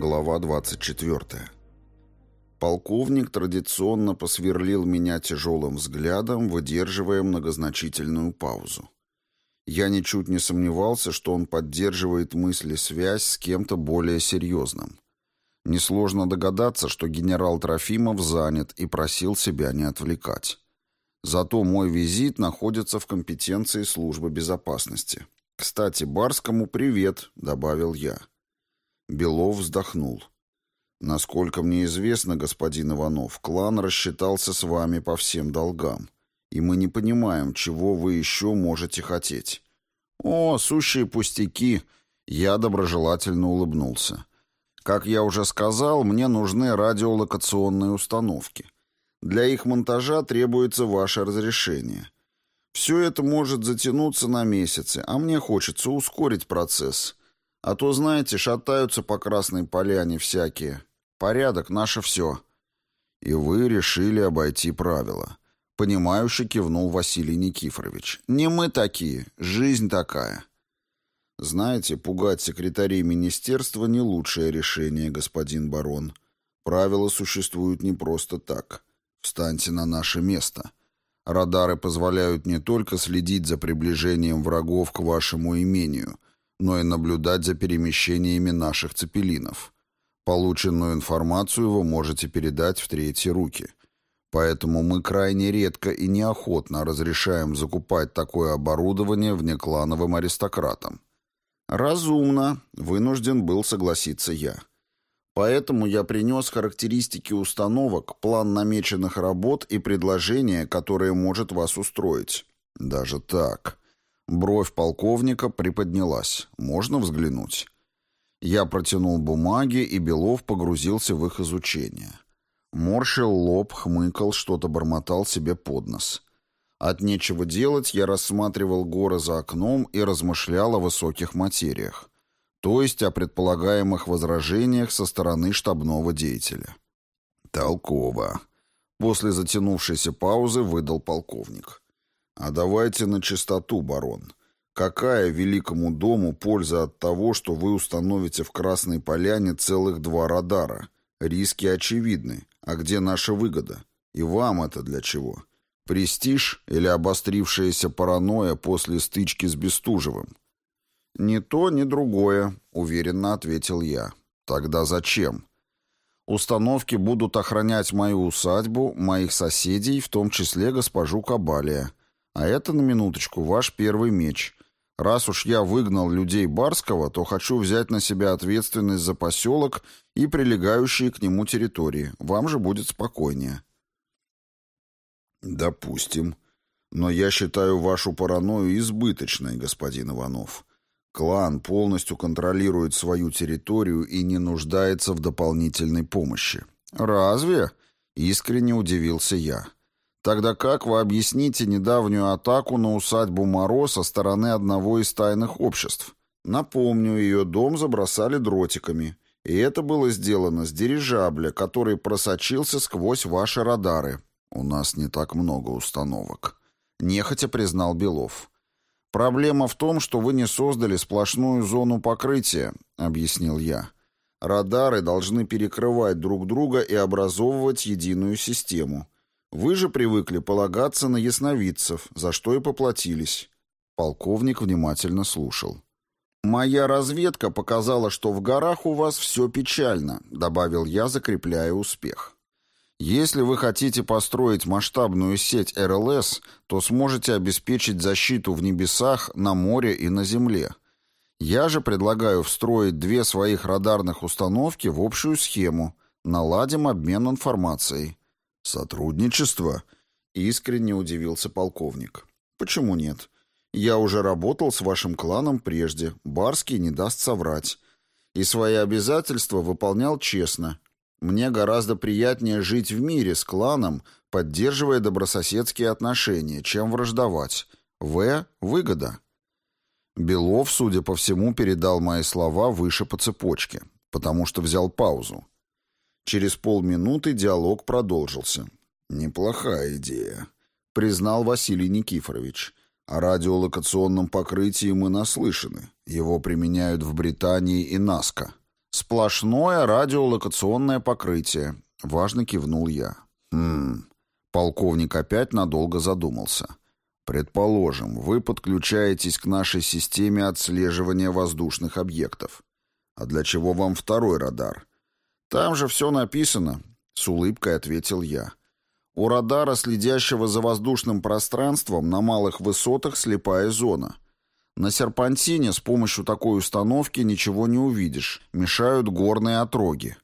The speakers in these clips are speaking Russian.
Глава 24. Полковник традиционно посверлил меня тяжелым взглядом, выдерживая многозначительную паузу. Я ничуть не сомневался, что он поддерживает мысли связь с кем-то более серьезным. Несложно догадаться, что генерал Трофимов занят и просил себя не отвлекать. Зато мой визит находится в компетенции службы безопасности. «Кстати, Барскому привет», — добавил я. Белов вздохнул. «Насколько мне известно, господин Иванов, клан рассчитался с вами по всем долгам, и мы не понимаем, чего вы еще можете хотеть». «О, сущие пустяки!» Я доброжелательно улыбнулся. «Как я уже сказал, мне нужны радиолокационные установки. Для их монтажа требуется ваше разрешение. Все это может затянуться на месяцы, а мне хочется ускорить процесс». А то, знаете, шатаются по Красной Поляне всякие. Порядок — наше все. И вы решили обойти правила. Понимающе кивнул Василий Никифорович. Не мы такие, жизнь такая. Знаете, пугать секретарей министерства не лучшее решение, господин барон. Правила существуют не просто так. Встаньте на наше место. Радары позволяют не только следить за приближением врагов к вашему имению — но и наблюдать за перемещениями наших цепелинов. Полученную информацию вы можете передать в третьи руки. Поэтому мы крайне редко и неохотно разрешаем закупать такое оборудование внеклановым аристократам. Разумно, вынужден был согласиться я. Поэтому я принес характеристики установок, план намеченных работ и предложения, которые может вас устроить. Даже так. Бровь полковника приподнялась. «Можно взглянуть?» Я протянул бумаги, и Белов погрузился в их изучение. Морщил лоб, хмыкал, что-то бормотал себе под нос. От нечего делать я рассматривал горы за окном и размышлял о высоких материях, то есть о предполагаемых возражениях со стороны штабного деятеля. «Толково», — после затянувшейся паузы выдал полковник. А давайте на чистоту, барон. Какая великому дому польза от того, что вы установите в Красной Поляне целых два радара? Риски очевидны. А где наша выгода? И вам это для чего? Престиж или обострившаяся паранойя после стычки с Бестужевым? «Ни то, ни другое», — уверенно ответил я. «Тогда зачем?» «Установки будут охранять мою усадьбу, моих соседей, в том числе госпожу Кабалия. А это, на минуточку, ваш первый меч. Раз уж я выгнал людей Барского, то хочу взять на себя ответственность за поселок и прилегающие к нему территории. Вам же будет спокойнее». «Допустим. Но я считаю вашу паранойю избыточной, господин Иванов. Клан полностью контролирует свою территорию и не нуждается в дополнительной помощи». «Разве?» — искренне удивился я. Тогда как вы объясните недавнюю атаку на усадьбу Моро со стороны одного из тайных обществ? Напомню, ее дом забросали дротиками. И это было сделано с дирижабля, который просочился сквозь ваши радары. У нас не так много установок. Нехотя признал Белов. Проблема в том, что вы не создали сплошную зону покрытия, объяснил я. Радары должны перекрывать друг друга и образовывать единую систему. Вы же привыкли полагаться на ясновидцев, за что и поплатились. Полковник внимательно слушал. «Моя разведка показала, что в горах у вас все печально», — добавил я, закрепляя успех. «Если вы хотите построить масштабную сеть РЛС, то сможете обеспечить защиту в небесах, на море и на земле. Я же предлагаю встроить две своих радарных установки в общую схему. Наладим обмен информацией. «Сотрудничество?» — искренне удивился полковник. «Почему нет? Я уже работал с вашим кланом прежде, Барский не даст соврать. И свои обязательства выполнял честно. Мне гораздо приятнее жить в мире с кланом, поддерживая добрососедские отношения, чем враждовать. В. Выгода». Белов, судя по всему, передал мои слова выше по цепочке, потому что взял паузу. Через полминуты диалог продолжился. «Неплохая идея», — признал Василий Никифорович. «О радиолокационном покрытии мы наслышаны. Его применяют в Британии и Наска. «Сплошное радиолокационное покрытие», — важно кивнул я. «Хм...» Полковник опять надолго задумался. «Предположим, вы подключаетесь к нашей системе отслеживания воздушных объектов. А для чего вам второй радар?» «Там же все написано», — с улыбкой ответил я. «У радара, следящего за воздушным пространством, на малых высотах слепая зона». На серпантине с помощью такой установки ничего не увидишь, мешают горные отроги.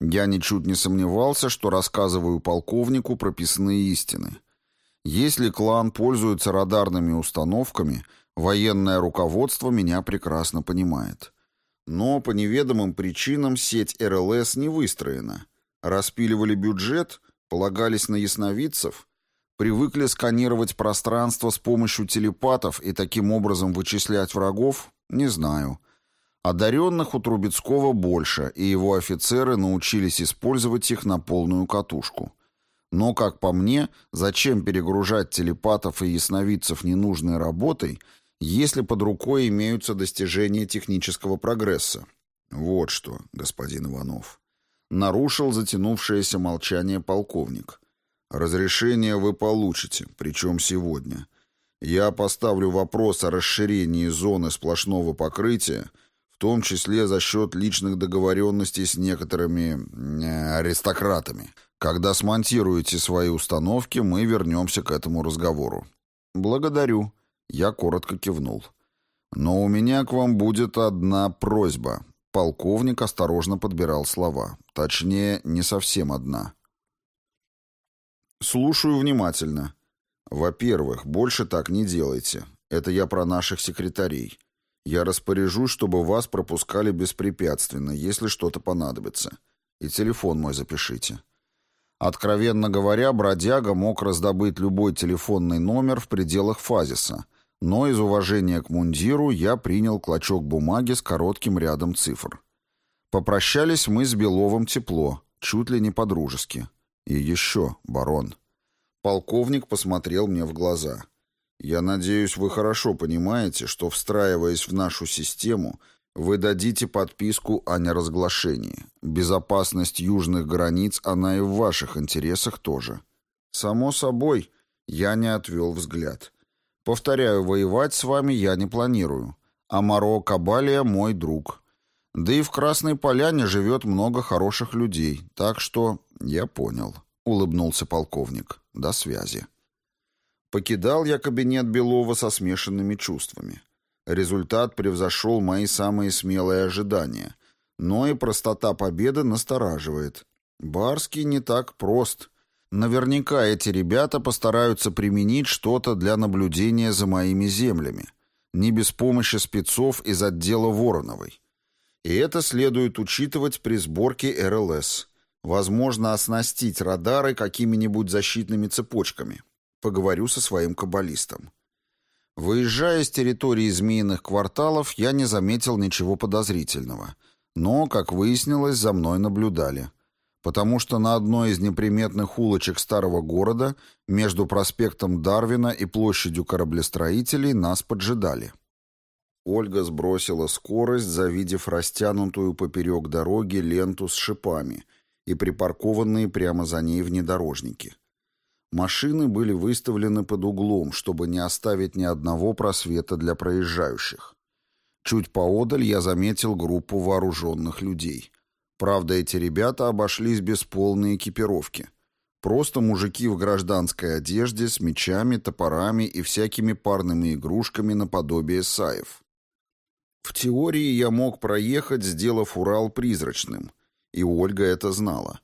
Я ничуть не сомневался, что рассказываю полковнику прописные истины. Если клан пользуется радарными установками, военное руководство меня прекрасно понимает. Но по неведомым причинам сеть РЛС не выстроена. Распиливали бюджет, полагались на ясновидцев, Привыкли сканировать пространство с помощью телепатов и таким образом вычислять врагов? Не знаю. Одаренных у Трубецкого больше, и его офицеры научились использовать их на полную катушку. Но, как по мне, зачем перегружать телепатов и ясновидцев ненужной работой, если под рукой имеются достижения технического прогресса? Вот что, господин Иванов. Нарушил затянувшееся молчание полковник. Разрешение вы получите, причем сегодня. Я поставлю вопрос о расширении зоны сплошного покрытия, в том числе за счет личных договоренностей с некоторыми э, аристократами. Когда смонтируете свои установки, мы вернемся к этому разговору. Благодарю. Я коротко кивнул. Но у меня к вам будет одна просьба. Полковник осторожно подбирал слова. Точнее, не совсем одна. Слушаю внимательно. Во-первых, больше так не делайте. Это я про наших секретарей. Я распоряжусь, чтобы вас пропускали беспрепятственно, если что-то понадобится. И телефон мой запишите. Откровенно говоря, бродяга мог раздобыть любой телефонный номер в пределах фазиса, но из уважения к мундиру я принял клочок бумаги с коротким рядом цифр. Попрощались мы с Беловым тепло, чуть ли не по-дружески. И еще, барон. Полковник посмотрел мне в глаза. Я надеюсь, вы хорошо понимаете, что, встраиваясь в нашу систему, вы дадите подписку о неразглашении. Безопасность южных границ, она и в ваших интересах тоже. Само собой, я не отвел взгляд. Повторяю, воевать с вами я не планирую. Амаро Кабалия мой друг. Да и в Красной Поляне живет много хороших людей, так что я понял». — улыбнулся полковник. «До связи». Покидал я кабинет Белова со смешанными чувствами. Результат превзошел мои самые смелые ожидания. Но и простота победы настораживает. Барский не так прост. Наверняка эти ребята постараются применить что-то для наблюдения за моими землями. Не без помощи спецов из отдела Вороновой. И это следует учитывать при сборке РЛС. Возможно, оснастить радары какими-нибудь защитными цепочками. Поговорю со своим каббалистом. Выезжая с территории змеиных кварталов, я не заметил ничего подозрительного. Но, как выяснилось, за мной наблюдали. Потому что на одной из неприметных улочек старого города, между проспектом Дарвина и площадью кораблестроителей, нас поджидали. Ольга сбросила скорость, завидев растянутую поперек дороги ленту с шипами — и припаркованные прямо за ней внедорожники. Машины были выставлены под углом, чтобы не оставить ни одного просвета для проезжающих. Чуть поодаль я заметил группу вооруженных людей. Правда, эти ребята обошлись без полной экипировки. Просто мужики в гражданской одежде с мечами, топорами и всякими парными игрушками наподобие саев. В теории я мог проехать, сделав Урал призрачным, и Ольга это знала.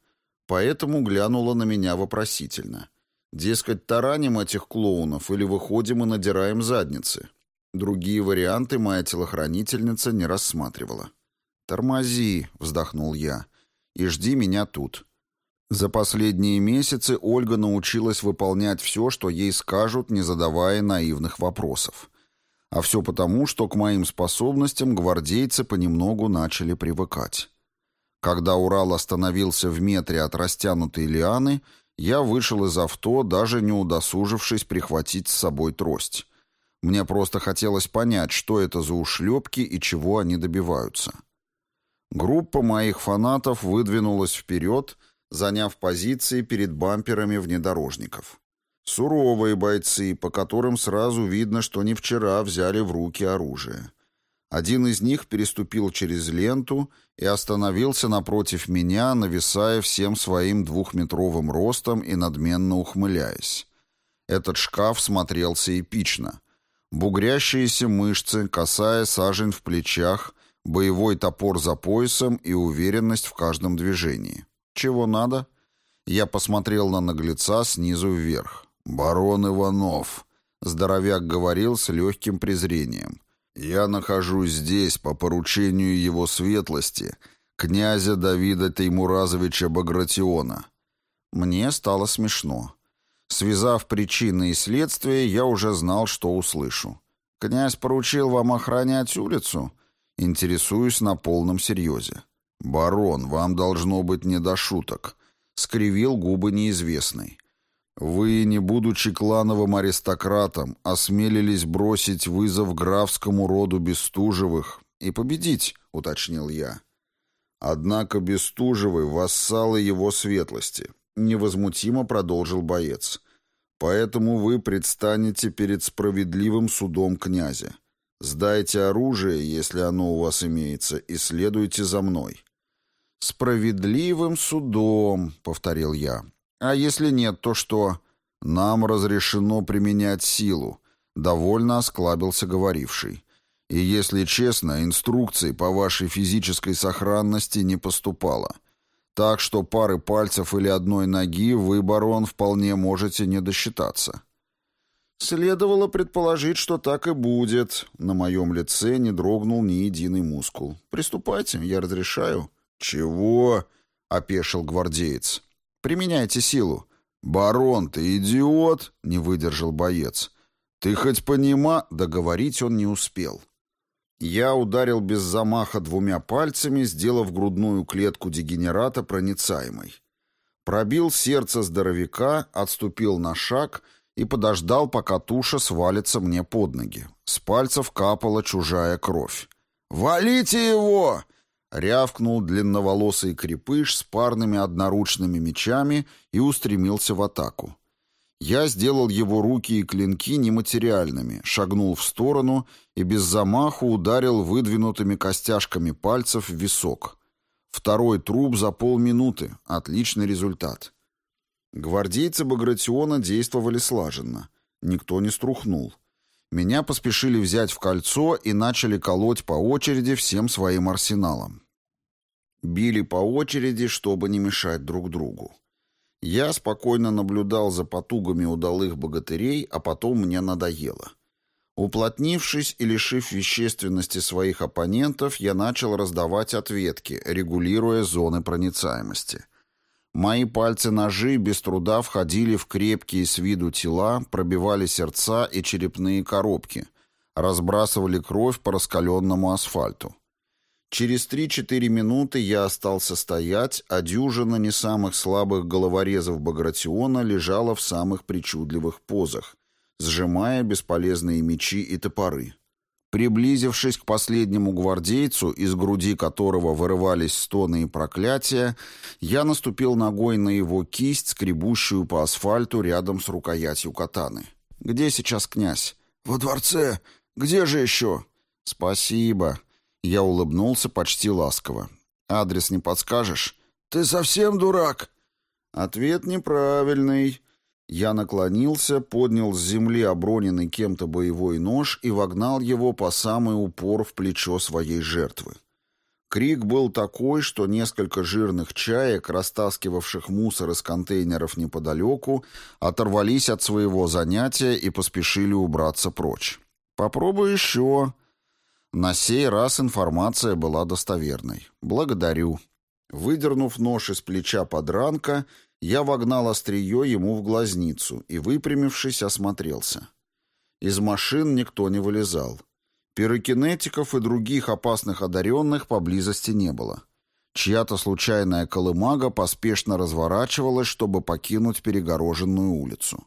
Поэтому глянула на меня вопросительно. Дескать, тараним этих клоунов или выходим и надираем задницы. Другие варианты моя телохранительница не рассматривала. «Тормози», — вздохнул я, — «и жди меня тут». За последние месяцы Ольга научилась выполнять все, что ей скажут, не задавая наивных вопросов. А все потому, что к моим способностям гвардейцы понемногу начали привыкать. Когда Урал остановился в метре от растянутой лианы, я вышел из авто, даже не удосужившись прихватить с собой трость. Мне просто хотелось понять, что это за ушлепки и чего они добиваются. Группа моих фанатов выдвинулась вперед, заняв позиции перед бамперами внедорожников. Суровые бойцы, по которым сразу видно, что не вчера взяли в руки оружие. Один из них переступил через ленту и остановился напротив меня, нависая всем своим двухметровым ростом и надменно ухмыляясь. Этот шкаф смотрелся эпично. Бугрящиеся мышцы, косая сажень в плечах, боевой топор за поясом и уверенность в каждом движении. Чего надо? Я посмотрел на наглеца снизу вверх. «Барон Иванов», — здоровяк говорил с легким презрением. «Я нахожусь здесь по поручению его светлости, князя Давида Теймуразовича Багратиона». Мне стало смешно. Связав причины и следствия, я уже знал, что услышу. «Князь поручил вам охранять улицу?» Интересуюсь на полном серьезе. «Барон, вам должно быть не до шуток», — скривил губы неизвестный. «Вы, не будучи клановым аристократом, осмелились бросить вызов графскому роду Бестужевых и победить», — уточнил я. «Однако Бестужевы — вассалы его светлости», — невозмутимо продолжил боец. «Поэтому вы предстанете перед справедливым судом князя. Сдайте оружие, если оно у вас имеется, и следуйте за мной». «Справедливым судом», — повторил я. А если нет, то что? Нам разрешено применять силу, довольно осклабился говоривший. И если честно, инструкций по вашей физической сохранности не поступало. Так что пары пальцев или одной ноги вы, барон, вполне можете не досчитаться. Следовало предположить, что так и будет. На моем лице не дрогнул ни единый мускул. Приступайте, я разрешаю. Чего? — опешил гвардеец. Применяйте силу». «Барон, ты идиот!» — не выдержал боец. «Ты хоть понима...» — договорить он не успел. Я ударил без замаха двумя пальцами, сделав грудную клетку дегенерата проницаемой. Пробил сердце здоровяка, отступил на шаг и подождал, пока туша свалится мне под ноги. С пальцев капала чужая кровь. «Валите его!» Рявкнул длинноволосый крепыш с парными одноручными мечами и устремился в атаку. Я сделал его руки и клинки нематериальными, шагнул в сторону и без замаху ударил выдвинутыми костяшками пальцев в висок. Второй труп за полминуты. Отличный результат. Гвардейцы Багратиона действовали слаженно. Никто не струхнул. Меня поспешили взять в кольцо и начали колоть по очереди всем своим арсеналом. Били по очереди, чтобы не мешать друг другу. Я спокойно наблюдал за потугами удалых богатырей, а потом мне надоело. Уплотнившись и лишив вещественности своих оппонентов, я начал раздавать ответки, регулируя зоны проницаемости. Мои пальцы-ножи без труда входили в крепкие с виду тела, пробивали сердца и черепные коробки, разбрасывали кровь по раскаленному асфальту. Через 3-4 минуты я остался стоять, а дюжина не самых слабых головорезов Багратиона лежала в самых причудливых позах, сжимая бесполезные мечи и топоры. Приблизившись к последнему гвардейцу, из груди которого вырывались стоны и проклятия, я наступил ногой на его кисть, скребущую по асфальту рядом с рукоятью катаны. «Где сейчас князь?» «Во дворце. Где же еще?» «Спасибо», я улыбнулся почти ласково. «Адрес не подскажешь?» «Ты совсем дурак?» Ответ неправильный. Я наклонился, поднял с земли оброненный кем-то боевой нож и вогнал его по самый упор в плечо своей жертвы. Крик был такой, что несколько жирных чаек, растаскивавших мусор из контейнеров неподалеку, оторвались от своего занятия и поспешили убраться прочь. «Попробуй еще», на сей раз информация была достоверной. Благодарю. Выдернув нож из плеча подранка, я вогнал острие ему в глазницу и, выпрямившись, осмотрелся. Из машин никто не вылезал. Пирокинетиков и других опасных одаренных поблизости не было. Чья-то случайная колымага поспешно разворачивалась, чтобы покинуть перегороженную улицу.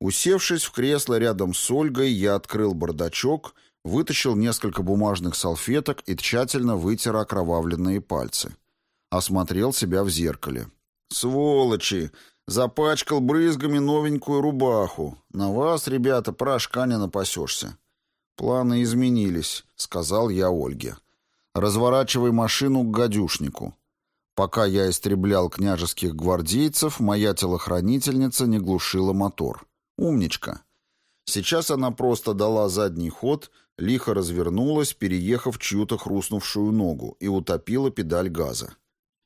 Усевшись в кресло рядом с Ольгой, я открыл бардачок — Вытащил несколько бумажных салфеток и тщательно вытер окровавленные пальцы. Осмотрел себя в зеркале. «Сволочи! Запачкал брызгами новенькую рубаху. На вас, ребята, порошка не напасешься». «Планы изменились», — сказал я Ольге. «Разворачивай машину к гадюшнику. Пока я истреблял княжеских гвардейцев, моя телохранительница не глушила мотор. Умничка. Сейчас она просто дала задний ход, лихо развернулась, переехав чью-то хрустнувшую ногу, и утопила педаль газа.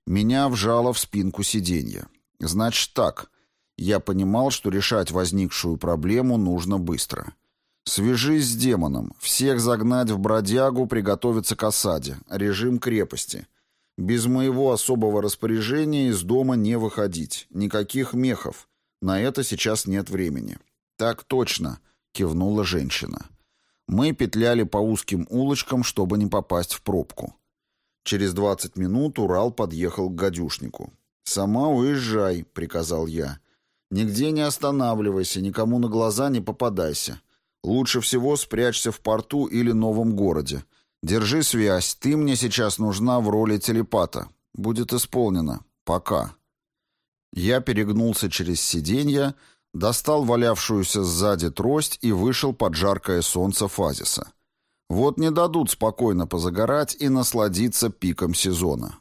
Меня вжало в спинку сиденья. Значит так. Я понимал, что решать возникшую проблему нужно быстро. Свяжись с демоном, всех загнать в бродягу, приготовиться к осаде, режим крепости. Без моего особого распоряжения из дома не выходить. Никаких мехов. На это сейчас нет времени. Так точно, кивнула женщина. Мы петляли по узким улочкам, чтобы не попасть в пробку. Через двадцать минут Урал подъехал к гадюшнику. «Сама уезжай», — приказал я. «Нигде не останавливайся, никому на глаза не попадайся. Лучше всего спрячься в порту или новом городе. Держи связь, ты мне сейчас нужна в роли телепата. Будет исполнено. Пока. Я перегнулся через сиденье, достал валявшуюся сзади трость и вышел под жаркое солнце фазиса. Вот не дадут спокойно позагорать и насладиться пиком сезона.